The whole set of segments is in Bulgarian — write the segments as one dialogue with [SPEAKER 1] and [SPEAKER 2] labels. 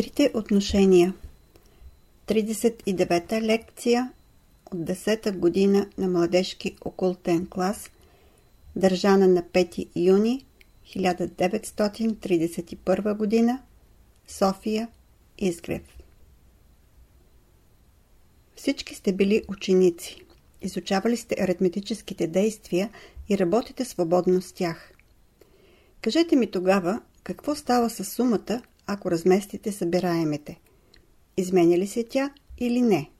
[SPEAKER 1] Трите отношения 39-та лекция от 10-та година на младежки окултен клас държана на 5 юни 1931 година София Изгрев Всички сте били ученици. Изучавали сте аритметическите действия и работите свободно с тях. Кажете ми тогава, какво става с сумата, ако разместите събираемите. Изменя ли се тя или не?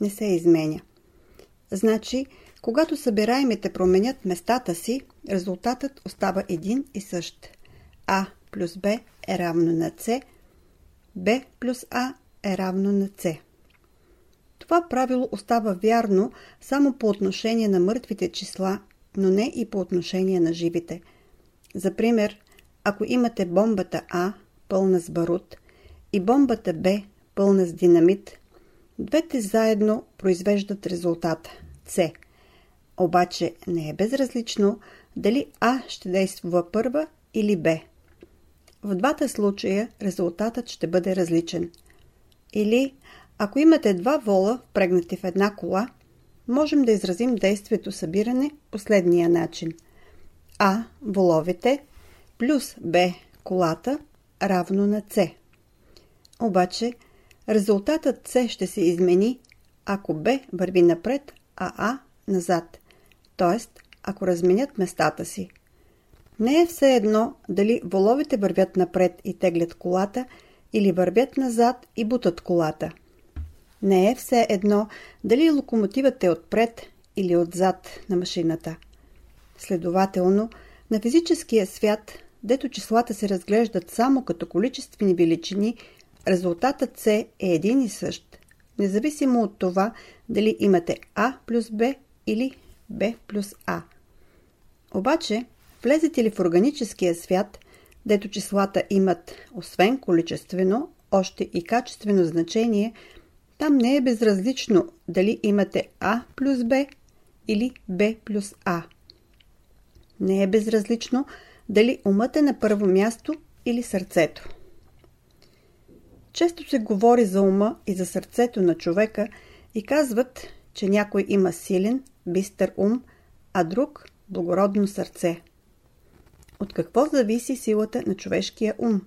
[SPEAKER 1] Не се изменя. Значи, когато събираемите променят местата си, резултатът остава един и същ. А плюс Б е равно на С, Б плюс А е равно на С. Това правило остава вярно само по отношение на мъртвите числа, но не и по отношение на живите. За пример, ако имате бомбата А пълна с барут, и бомбата Б, пълна с динамит, двете заедно произвеждат резултата С. Обаче не е безразлично дали А ще действа първа или Б. В двата случая резултатът ще бъде различен. Или, ако имате два вола, впрегнати в една кола, можем да изразим действието събиране последния начин. А – воловете, плюс Б – колата – равно на С. Обаче резултатът С ще се измени, ако Б върви напред, а А назад, т.е. ако разменят местата си. Не е все едно дали воловете вървят напред и теглят колата или вървят назад и бутат колата. Не е все едно дали локомотивът е отпред или отзад на машината. Следователно, на физическия свят дето числата се разглеждат само като количествени величини, резултатът С е един и същ, независимо от това дали имате А плюс Б или Б плюс А. Обаче, влезете ли в органическия свят, дето числата имат, освен количествено, още и качествено значение, там не е безразлично дали имате А плюс Б или Б плюс А. Не е безразлично дали умът е на първо място или сърцето. Често се говори за ума и за сърцето на човека и казват, че някой има силен, бистър ум, а друг – благородно сърце. От какво зависи силата на човешкия ум?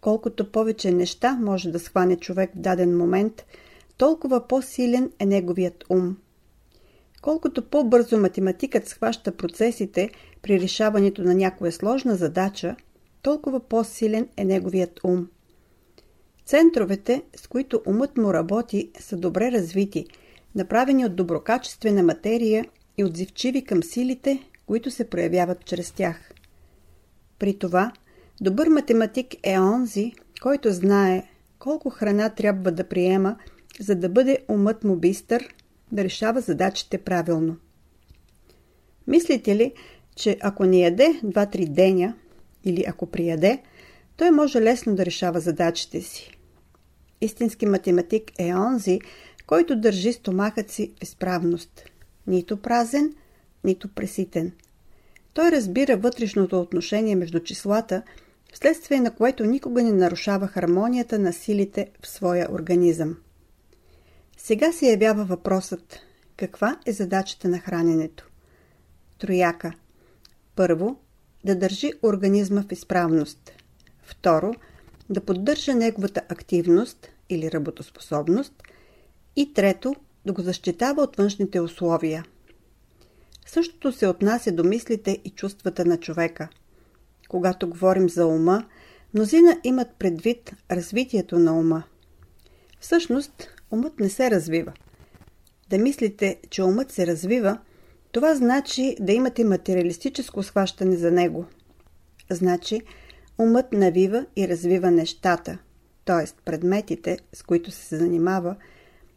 [SPEAKER 1] Колкото повече неща може да схване човек в даден момент, толкова по-силен е неговият ум. Колкото по-бързо математикът схваща процесите при решаването на някоя сложна задача, толкова по-силен е неговият ум. Центровете, с които умът му работи, са добре развити, направени от доброкачествена материя и отзивчиви към силите, които се проявяват чрез тях. При това, добър математик е онзи, който знае колко храна трябва да приема, за да бъде умът му бистър, да решава задачите правилно. Мислите ли, че ако не яде 2-3 деня или ако прияде, той може лесно да решава задачите си. Истински математик е онзи, който държи стомахът си в изправност. Нито празен, нито преситен. Той разбира вътрешното отношение между числата, вследствие на което никога не нарушава хармонията на силите в своя организъм. Сега се явява въпросът каква е задачата на храненето? Трояка. Първо, да държи организма в изправност. Второ, да поддържа неговата активност или работоспособност. И трето, да го защитава от външните условия. Същото се отнася до мислите и чувствата на човека. Когато говорим за ума, мнозина имат предвид развитието на ума. Всъщност, умът не се развива. Да мислите, че умът се развива, това значи да имате материалистическо схващане за него. Значи, умът навива и развива нещата, т.е. предметите, с които се занимава,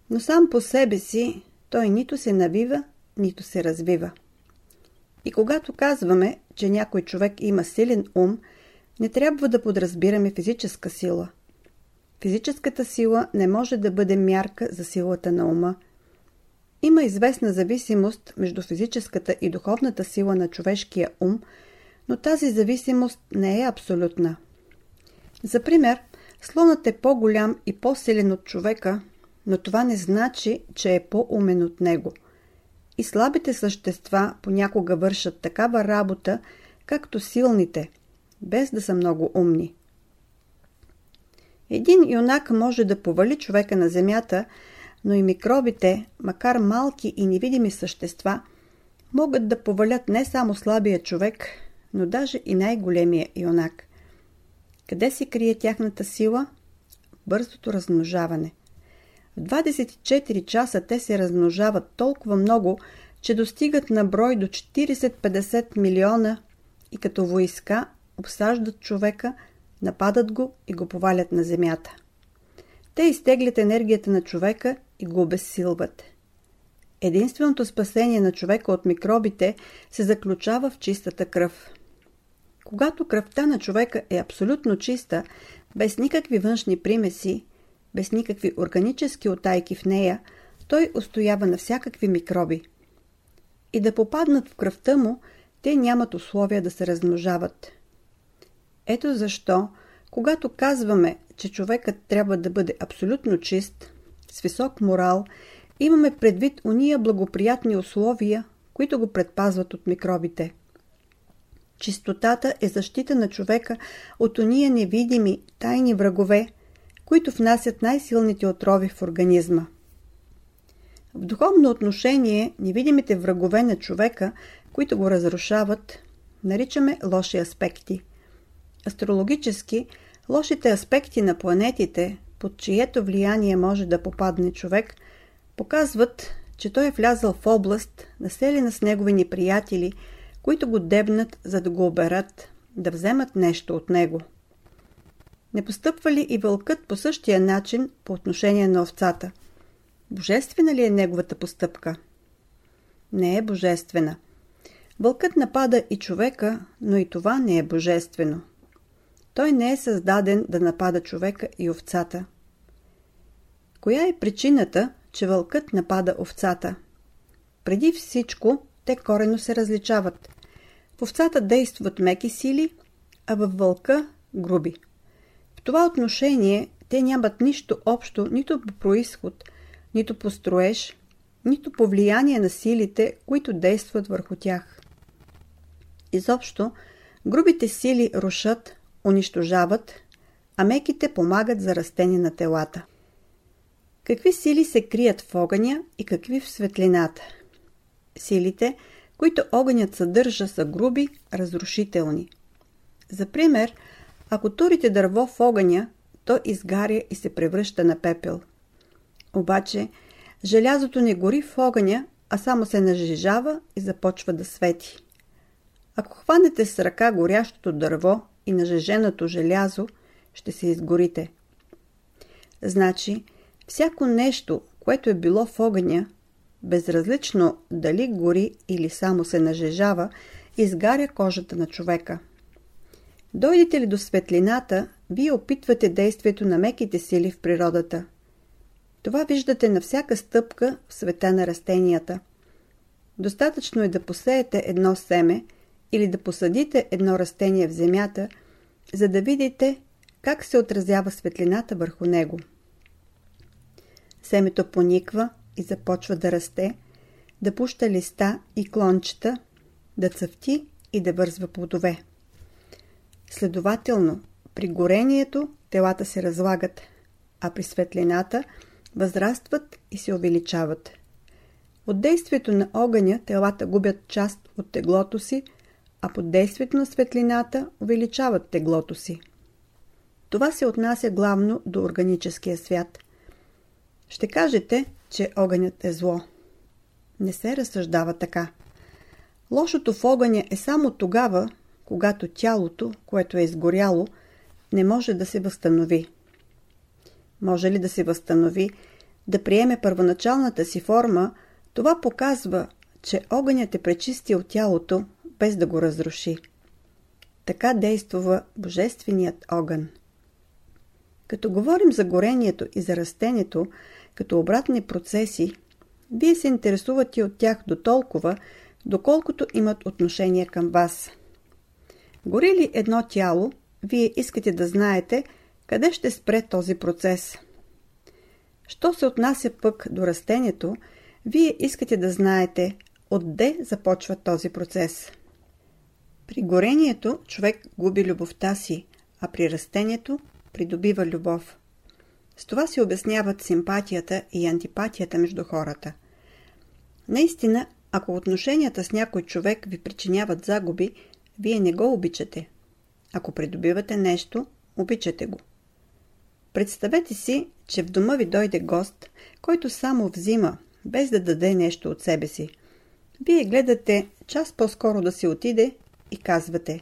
[SPEAKER 1] но сам по себе си той нито се навива, нито се развива. И когато казваме, че някой човек има силен ум, не трябва да подразбираме физическа сила – Физическата сила не може да бъде мярка за силата на ума. Има известна зависимост между физическата и духовната сила на човешкия ум, но тази зависимост не е абсолютна. За пример, Слонът е по-голям и по-силен от човека, но това не значи, че е по-умен от него. И слабите същества понякога вършат такава работа, както силните, без да са много умни. Един юнак може да повали човека на земята, но и микробите, макар малки и невидими същества, могат да повалят не само слабия човек, но даже и най-големия юнак. Къде се крие тяхната сила? Бързото размножаване. В 24 часа те се размножават толкова много, че достигат на брой до 40-50 милиона и като войска обсаждат човека, нападат го и го повалят на земята. Те изтеглят енергията на човека и го обезсилват. Единственото спасение на човека от микробите се заключава в чистата кръв. Когато кръвта на човека е абсолютно чиста, без никакви външни примеси, без никакви органически отайки в нея, той устоява на всякакви микроби. И да попаднат в кръвта му, те нямат условия да се размножават. Ето защо, когато казваме, че човекът трябва да бъде абсолютно чист, с висок морал, имаме предвид уния благоприятни условия, които го предпазват от микробите. Чистотата е защита на човека от уния невидими, тайни врагове, които внасят най-силните отрови в организма. В духовно отношение невидимите врагове на човека, които го разрушават, наричаме лоши аспекти. Астрологически, лошите аспекти на планетите, под чието влияние може да попадне човек, показват, че той е влязъл в област, населена с негови неприятели, които го дебнат, за да го оберат, да вземат нещо от него. Не постъпва ли и вълкът по същия начин по отношение на овцата? Божествена ли е неговата постъпка? Не е божествена. Вълкът напада и човека, но и това не е божествено. Той не е създаден да напада човека и овцата. Коя е причината, че вълкът напада овцата? Преди всичко, те корено се различават. В овцата действат меки сили, а във вълка – груби. В това отношение те нямат нищо общо нито по происход, нито по строеж, нито по влияние на силите, които действат върху тях. Изобщо, грубите сили рушат, унищожават, а меките помагат за растение на телата. Какви сили се крият в огъня и какви в светлината? Силите, които огънят съдържа, са груби, разрушителни. За пример, ако турите дърво в огъня, то изгаря и се превръща на пепел. Обаче, желязото не гори в огъня, а само се нажежава и започва да свети. Ако хванете с ръка горящото дърво и нажеженото желязо, ще се изгорите. Значи, всяко нещо, което е било в огъня, безразлично дали гори или само се нажежава, изгаря кожата на човека. Дойдете ли до светлината, вие опитвате действието на меките сили в природата. Това виждате на всяка стъпка в света на растенията. Достатъчно е да посеете едно семе или да посадите едно растение в земята, за да видите как се отразява светлината върху него. Семето пониква и започва да расте, да пуща листа и клончета, да цъфти и да вързва плодове. Следователно, при горението телата се разлагат, а при светлината възрастват и се увеличават. От действието на огъня телата губят част от теглото си, а под действието на светлината увеличават теглото си. Това се отнася главно до органическия свят. Ще кажете, че огънят е зло. Не се разсъждава така. Лошото в огъня е само тогава, когато тялото, което е изгоряло, не може да се възстанови. Може ли да се възстанови, да приеме първоначалната си форма, това показва, че огънят е пречистил тялото, без да го разруши. Така действува Божественият огън. Като говорим за горението и за растението, като обратни процеси, вие се интересувате от тях до толкова, доколкото имат отношение към вас. Гори ли едно тяло, вие искате да знаете къде ще спре този процес? Що се отнася пък до растението, вие искате да знаете отде започва този процес. При горението човек губи любовта си, а при растението придобива любов. С това се обясняват симпатията и антипатията между хората. Наистина, ако отношенията с някой човек ви причиняват загуби, вие не го обичате. Ако придобивате нещо, обичате го. Представете си, че в дома ви дойде гост, който само взима, без да даде нещо от себе си. Вие гледате час по-скоро да си отиде и казвате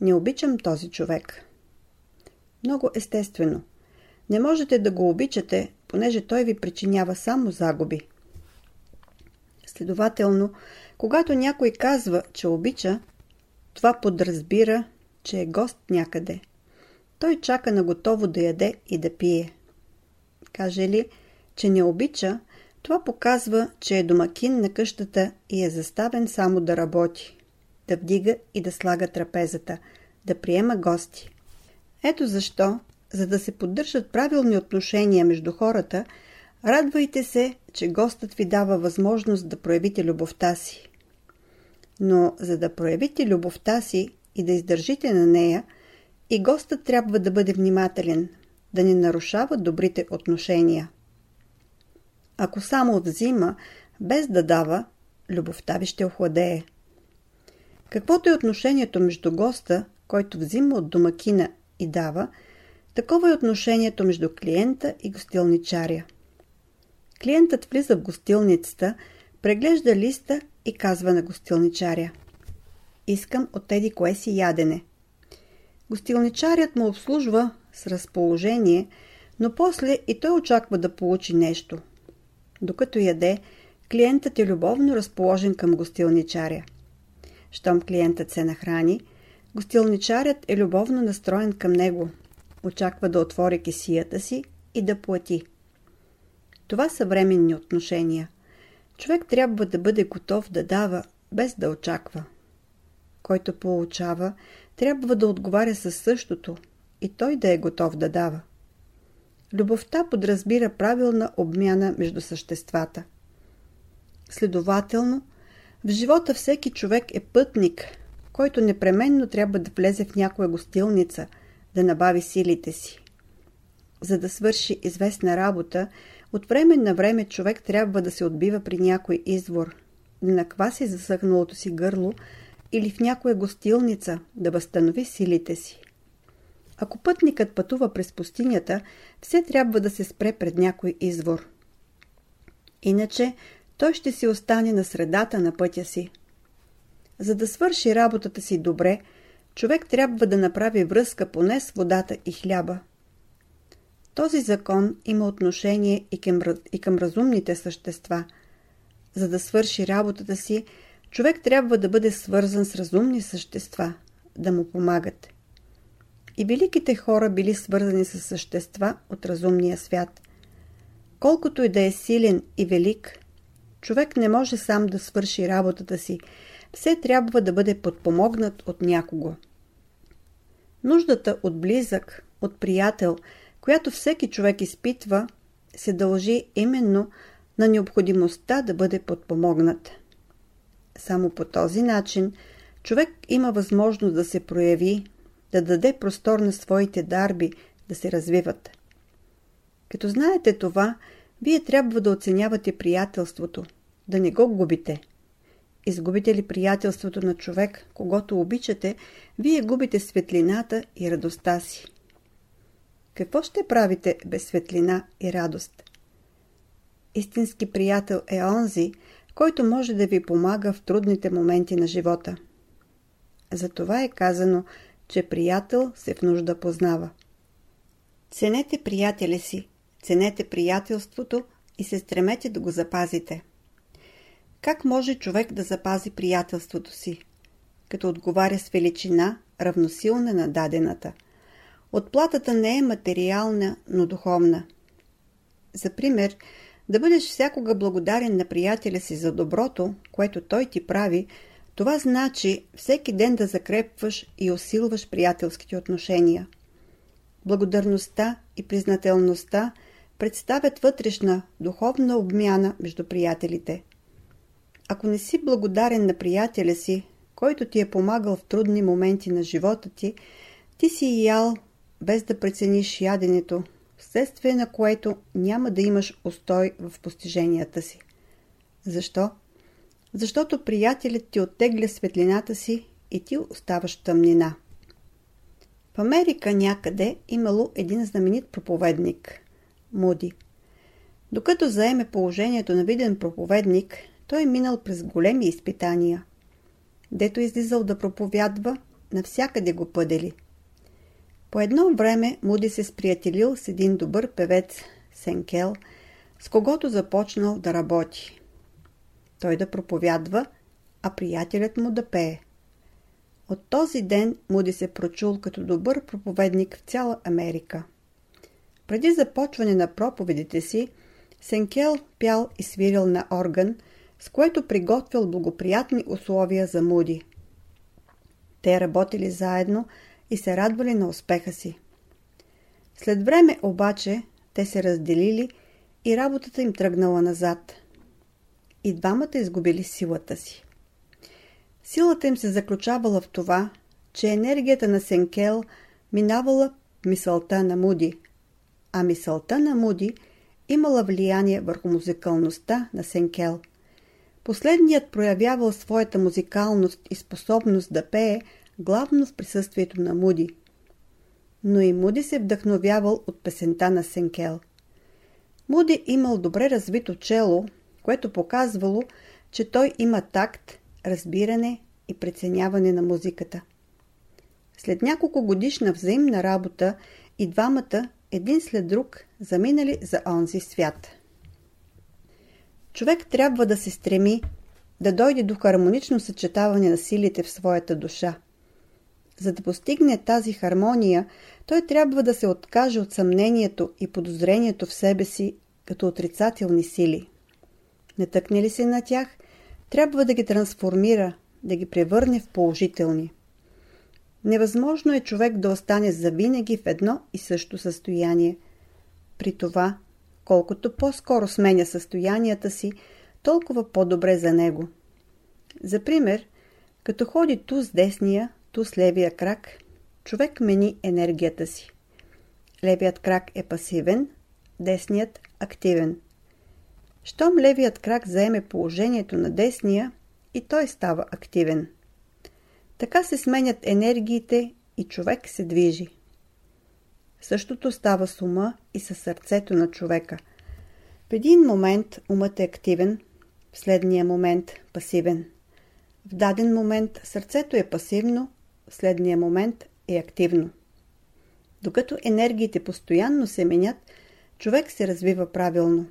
[SPEAKER 1] Не обичам този човек. Много естествено. Не можете да го обичате, понеже той ви причинява само загуби. Следователно, когато някой казва, че обича, това подразбира, че е гост някъде. Той чака на готово да яде и да пие. Каже ли, че не обича, това показва, че е домакин на къщата и е заставен само да работи, да вдига и да слага трапезата, да приема гости. Ето защо, за да се поддържат правилни отношения между хората, радвайте се, че гостът ви дава възможност да проявите любовта си. Но за да проявите любовта си и да издържите на нея, и гостът трябва да бъде внимателен, да не нарушава добрите отношения. Ако само взима, без да дава, любовта ви ще охладее. Каквото е отношението между госта, който взима от домакина и дава, такова е отношението между клиента и гостилничаря. Клиентът влиза в гостилницата, преглежда листа и казва на гостилничаря Искам от теди кое си ядене. Гостилничарят му обслужва с разположение, но после и той очаква да получи нещо. Докато яде, клиентът е любовно разположен към гостилничаря. Щом клиентът се нахрани, гостилничарят е любовно настроен към него. Очаква да отвори кесията си и да плати. Това са временни отношения. Човек трябва да бъде готов да дава, без да очаква. Който получава, трябва да отговаря със същото и той да е готов да дава. Любовта подразбира правилна обмяна между съществата. Следователно, в живота всеки човек е пътник, който непременно трябва да влезе в някоя гостилница, да набави силите си. За да свърши известна работа, от време на време човек трябва да се отбива при някой извор, да накваси засъхналото си гърло или в някоя гостилница да възстанови силите си. Ако пътникът пътува през пустинята, все трябва да се спре пред някой извор. Иначе той ще си остане на средата на пътя си. За да свърши работата си добре, човек трябва да направи връзка поне с водата и хляба. Този закон има отношение и към, и към разумните същества. За да свърши работата си, човек трябва да бъде свързан с разумни същества, да му помагат. И великите хора били свързани с същества от разумния свят. Колкото и да е силен и велик, човек не може сам да свърши работата си, все трябва да бъде подпомогнат от някого. Нуждата от близък, от приятел, която всеки човек изпитва, се дължи именно на необходимостта да бъде подпомогнат. Само по този начин човек има възможност да се прояви, да даде простор на своите дарби да се развиват. Като знаете това, вие трябва да оценявате приятелството, да не го губите. Изгубите ли приятелството на човек, когато обичате, вие губите светлината и радостта си. Какво ще правите без светлина и радост? Истински приятел е онзи, който може да ви помага в трудните моменти на живота. Затова е казано, че приятел се в нужда познава. Ценете приятеля си, ценете приятелството и се стремете да го запазите. Как може човек да запази приятелството си? Като отговаря с величина, равносилна на дадената. Отплатата не е материална, но духовна. За пример, да бъдеш всякога благодарен на приятеля си за доброто, което той ти прави, това значи всеки ден да закрепваш и усилваш приятелските отношения. благодарността и признателността представят вътрешна, духовна обмяна между приятелите. Ако не си благодарен на приятеля си, който ти е помагал в трудни моменти на живота ти, ти си ял без да прецениш яденето, вследствие на което няма да имаш устой в постиженията си. Защо? Защото приятелят ти оттегля светлината си и ти оставаш тъмнина. В Америка някъде имало един знаменит проповедник – Муди. Докато заеме положението на виден проповедник, той е минал през големи изпитания. Дето излизал да проповядва, навсякъде го пъдели. По едно време Муди се сприятелил с един добър певец Сенкел, с когото започнал да работи. Той да проповядва, а приятелят му да пее. От този ден Муди се прочул като добър проповедник в цяла Америка. Преди започване на проповедите си, Сенкел пял и свирил на орган, с което приготвил благоприятни условия за Муди. Те работили заедно и се радвали на успеха си. След време обаче те се разделили и работата им тръгнала назад. И двамата изгубили силата си. Силата им се заключавала в това, че енергията на Сенкел минавала мисълта на Муди, а мисълта на Муди имала влияние върху музикалността на Сенкел. Последният проявявал своята музикалност и способност да пее главно в присъствието на Муди. Но и Муди се вдъхновявал от песента на Сенкел. Муди имал добре развито чело, което показвало, че той има такт разбиране и преценяване на музиката. След няколко годишна взаимна работа и двамата един след друг заминали за онзи свят. Човек трябва да се стреми да дойде до хармонично съчетаване на силите в своята душа. За да постигне тази хармония, той трябва да се откаже от съмнението и подозрението в себе си като отрицателни сили. Не тъкне ли се на тях – трябва да ги трансформира, да ги превърне в положителни. Невъзможно е човек да остане завинаги в едно и също състояние. При това, колкото по-скоро сменя състоянията си, толкова по-добре за него. За пример, като ходи ту с десния, ту с левия крак, човек мени енергията си. Левият крак е пасивен, десният – активен. Щом левият крак заеме положението на десния и той става активен. Така се сменят енергиите и човек се движи. Същото става с ума и със сърцето на човека. В един момент умът е активен, в следния момент пасивен. В даден момент сърцето е пасивно, в следния момент е активно. Докато енергиите постоянно се менят, човек се развива правилно.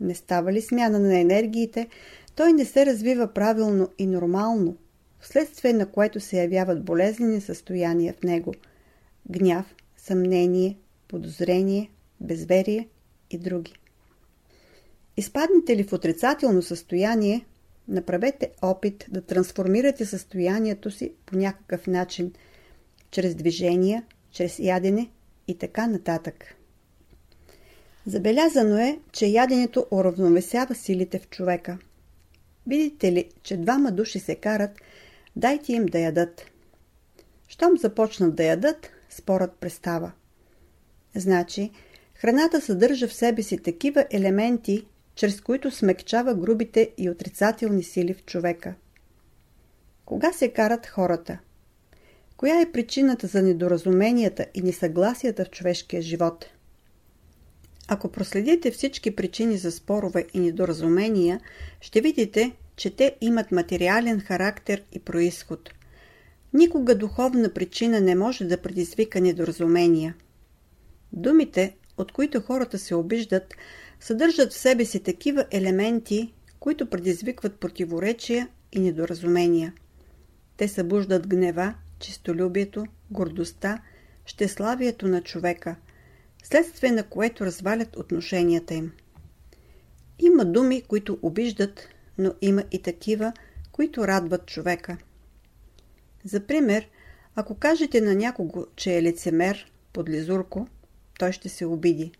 [SPEAKER 1] Не става ли смяна на енергиите, той не се развива правилно и нормално, вследствие на което се явяват болезнени състояния в него – гняв, съмнение, подозрение, безверие и други. Изпаднете ли в отрицателно състояние, направете опит да трансформирате състоянието си по някакъв начин, чрез движения, чрез ядене и така нататък. Забелязано е, че яденето уравновесява силите в човека. Видите ли, че двама души се карат, дайте им да ядат. Щом започнат да ядат, спорът престава. Значи, храната съдържа в себе си такива елементи, чрез които смекчава грубите и отрицателни сили в човека. Кога се карат хората? Коя е причината за недоразуменията и несъгласията в човешкия живот? Ако проследите всички причини за спорове и недоразумения, ще видите, че те имат материален характер и происход. Никога духовна причина не може да предизвика недоразумения. Думите, от които хората се обиждат, съдържат в себе си такива елементи, които предизвикват противоречия и недоразумения. Те събуждат гнева, чистолюбието, гордостта, щеславието на човека – следствие на което развалят отношенията им. Има думи, които обиждат, но има и такива, които радват човека. За пример, ако кажете на някого, че е лицемер, под лизурко, той ще се обиди.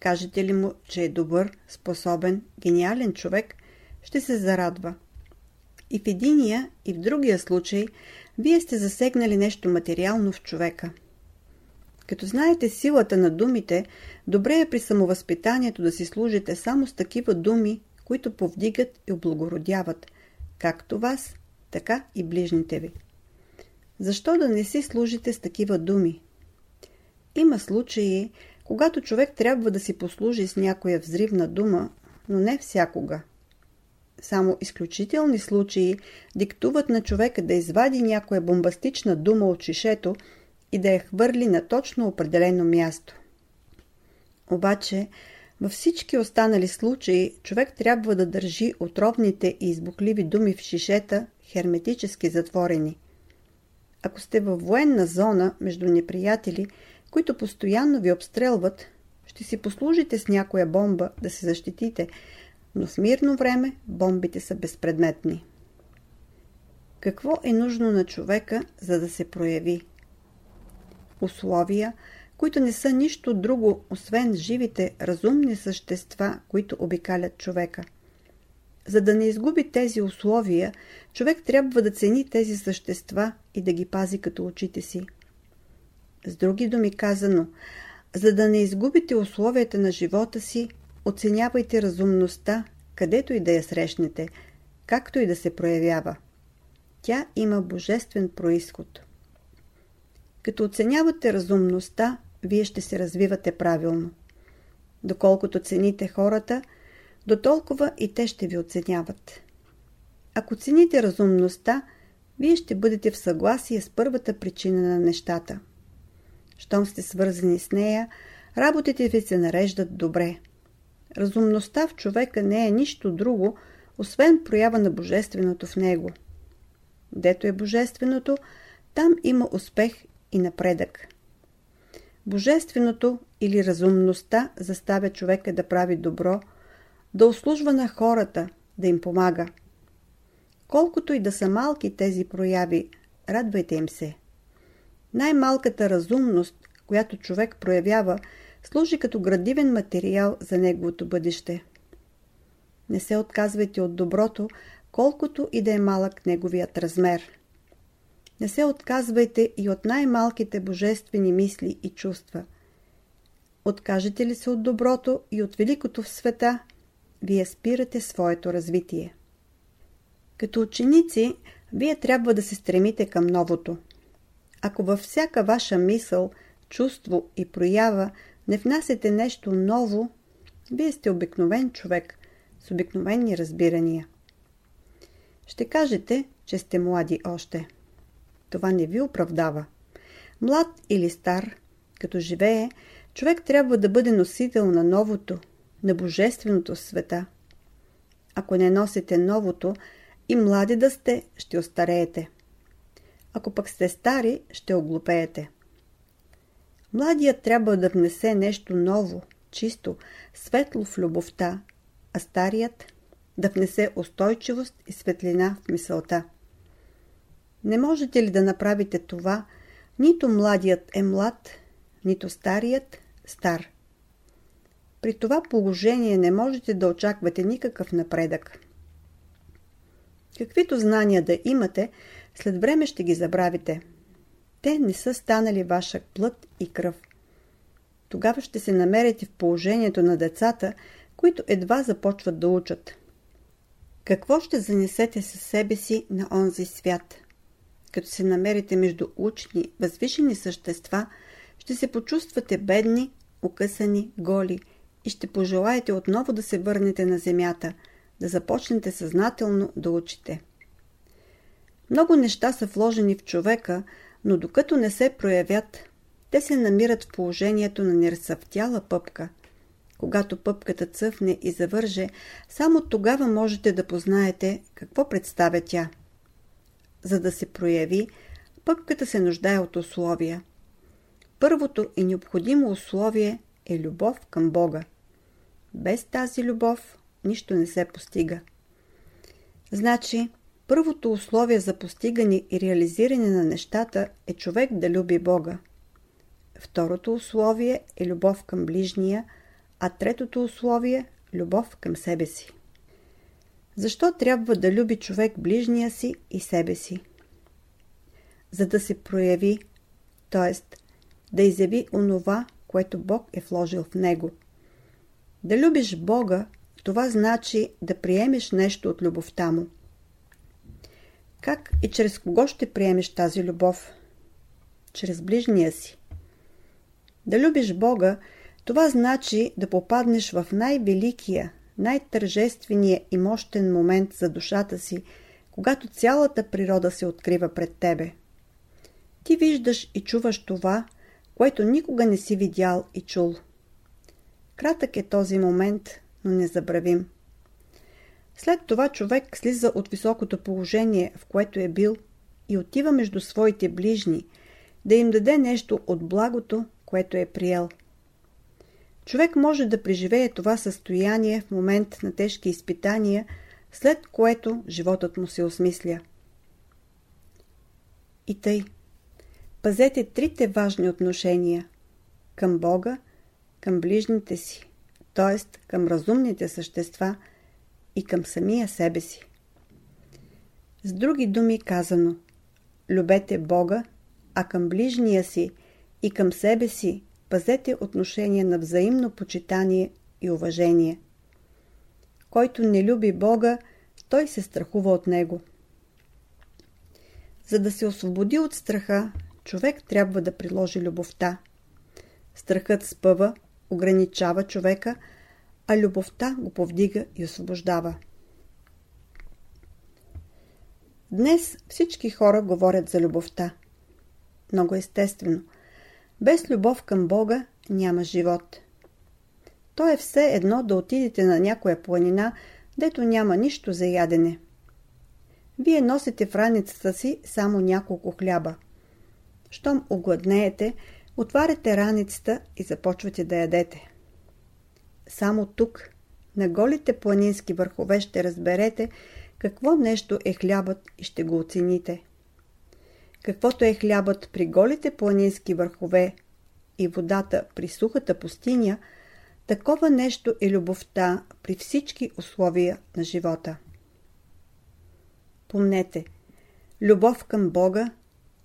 [SPEAKER 1] Кажете ли му, че е добър, способен, гениален човек, ще се зарадва. И в единия, и в другия случай, вие сте засегнали нещо материално в човека. Като знаете силата на думите, добре е при самовъзпитанието да си служите само с такива думи, които повдигат и облагородяват, както вас, така и ближните ви. Защо да не си служите с такива думи? Има случаи, когато човек трябва да си послужи с някоя взривна дума, но не всякога. Само изключителни случаи диктуват на човека да извади някоя бомбастична дума от шишето и да я хвърли на точно определено място. Обаче, във всички останали случаи човек трябва да държи отровните и избухливи думи в шишета херметически затворени. Ако сте във военна зона между неприятели, които постоянно ви обстрелват, ще си послужите с някоя бомба да се защитите, но в мирно време бомбите са безпредметни. Какво е нужно на човека, за да се прояви? Условия, които не са нищо друго, освен живите, разумни същества, които обикалят човека. За да не изгуби тези условия, човек трябва да цени тези същества и да ги пази като очите си. С други думи казано, за да не изгубите условията на живота си, оценявайте разумността, където и да я срещнете, както и да се проявява. Тя има божествен происход. Като оценявате разумността, вие ще се развивате правилно. Доколкото цените хората, до толкова и те ще ви оценяват. Ако цените разумността, вие ще бъдете в съгласие с първата причина на нещата. Щом сте свързани с нея, работите ви се нареждат добре. Разумността в човека не е нищо друго, освен проява на Божественото в него. Дето е Божественото, там има успех и напредък. Божественото или разумността заставя човека да прави добро, да услужва на хората, да им помага. Колкото и да са малки тези прояви, радвайте им се. Най-малката разумност, която човек проявява, служи като градивен материал за неговото бъдеще. Не се отказвайте от доброто, колкото и да е малък неговият размер. Не се отказвайте и от най-малките божествени мисли и чувства. Откажете ли се от доброто и от великото в света, вие спирате своето развитие. Като ученици, вие трябва да се стремите към новото. Ако във всяка ваша мисъл, чувство и проява не внасяте нещо ново, вие сте обикновен човек с обикновени разбирания. Ще кажете, че сте млади още. Това не ви оправдава. Млад или стар, като живее, човек трябва да бъде носител на новото, на божественото света. Ако не носите новото, и млади да сте, ще остареете. Ако пък сте стари, ще оглупеете. Младият трябва да внесе нещо ново, чисто, светло в любовта, а старият да внесе устойчивост и светлина в мисълта. Не можете ли да направите това, нито младият е млад, нито старият стар. При това положение не можете да очаквате никакъв напредък. Каквито знания да имате, след време ще ги забравите. Те не са станали ваша плът и кръв. Тогава ще се намерите в положението на децата, които едва започват да учат. Какво ще занесете със себе си на онзи свят? Като се намерите между учни, възвишени същества, ще се почувствате бедни, укъсани, голи и ще пожелаете отново да се върнете на земята, да започнете съзнателно да учите. Много неща са вложени в човека, но докато не се проявят, те се намират в положението на неразсъвтяла пъпка. Когато пъпката цъфне и завърже, само тогава можете да познаете какво представя тя. За да се прояви, пъпката се нуждае от условия. Първото и необходимо условие е любов към Бога. Без тази любов нищо не се постига. Значи, Първото условие за постигане и реализиране на нещата е човек да люби Бога. второто условие е любов към ближния, а третото условие – любов към себе си. Защо трябва да люби човек ближния си и себе си? За да се прояви, т.е. да изяви онова, което Бог е вложил в него. Да любиш Бога, това значи да приемеш нещо от любовта му. Как и чрез кого ще приемеш тази любов? Чрез ближния си. Да любиш Бога, това значи да попаднеш в най-великия, най-тържествения и мощен момент за душата си, когато цялата природа се открива пред тебе. Ти виждаш и чуваш това, което никога не си видял и чул. Кратък е този момент, но незабравим. След това човек слиза от високото положение, в което е бил, и отива между своите ближни, да им даде нещо от благото, което е приел. Човек може да преживее това състояние в момент на тежки изпитания, след което животът му се осмисля. И тъй. Пазете трите важни отношения към Бога, към ближните си, т.е. към разумните същества и към самия себе си. С други думи казано, любете Бога, а към ближния си и към себе си пазете отношения на взаимно почитание и уважение. Който не люби Бога, той се страхува от Него. За да се освободи от страха, човек трябва да приложи любовта. Страхът спъва, ограничава човека, а любовта го повдига и освобождава. Днес всички хора говорят за любовта. Много естествено. Без любов към Бога няма живот. То е все едно да отидете на някоя планина, дето няма нищо за ядене. Вие носите в раницата си само няколко хляба. Щом огладнеете, отваряте раницата и започвате да ядете. Само тук, на голите планински върхове ще разберете какво нещо е хлябът и ще го оцените. Каквото е хлябът при голите планински върхове и водата при сухата пустиня, такова нещо е любовта при всички условия на живота. Помнете, любов към Бога,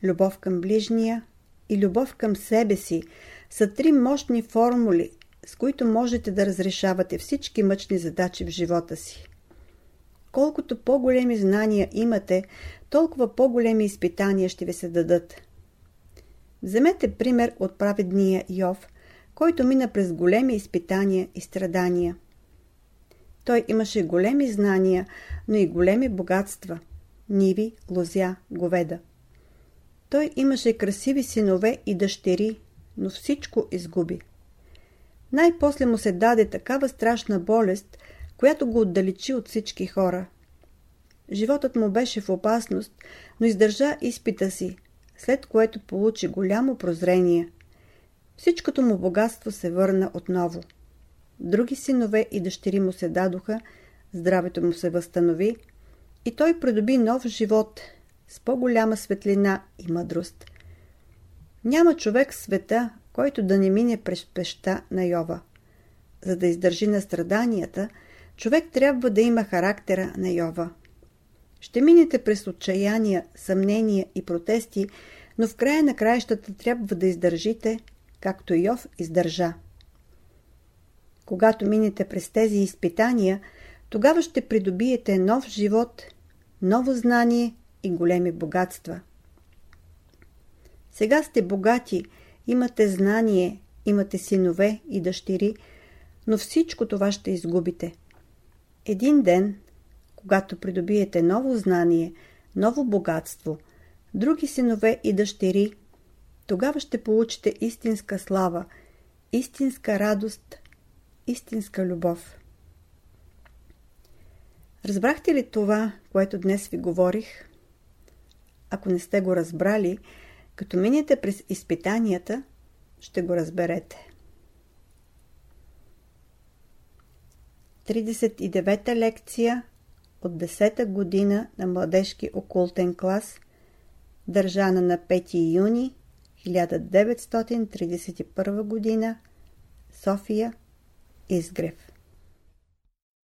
[SPEAKER 1] любов към ближния и любов към себе си са три мощни формули, с които можете да разрешавате всички мъчни задачи в живота си. Колкото по-големи знания имате, толкова по-големи изпитания ще ви се дадат. Вземете пример от праведния Йов, който мина през големи изпитания и страдания. Той имаше големи знания, но и големи богатства – ниви, лозя, говеда. Той имаше красиви синове и дъщери, но всичко изгуби. Най-после му се даде такава страшна болест, която го отдалечи от всички хора. Животът му беше в опасност, но издържа изпита си, след което получи голямо прозрение. Всичкото му богатство се върна отново. Други синове и дъщери му се дадоха, здравето му се възстанови и той придоби нов живот с по-голяма светлина и мъдрост. Няма човек в света, който да не мине през пеща на Йова. За да издържи на страданията, човек трябва да има характера на Йова. Ще минете през отчаяния, съмнения и протести, но в края на краищата трябва да издържите, както Йов издържа. Когато минете през тези изпитания, тогава ще придобиете нов живот, ново знание и големи богатства. Сега сте богати, имате знание, имате синове и дъщери, но всичко това ще изгубите. Един ден, когато придобиете ново знание, ново богатство, други синове и дъщери, тогава ще получите истинска слава, истинска радост, истинска любов. Разбрахте ли това, което днес ви говорих? Ако не сте го разбрали, като минете през изпитанията, ще го разберете. 39-та лекция от 10-та година на младежки окултен клас, държана на 5 юни 1931 г. София Изгрев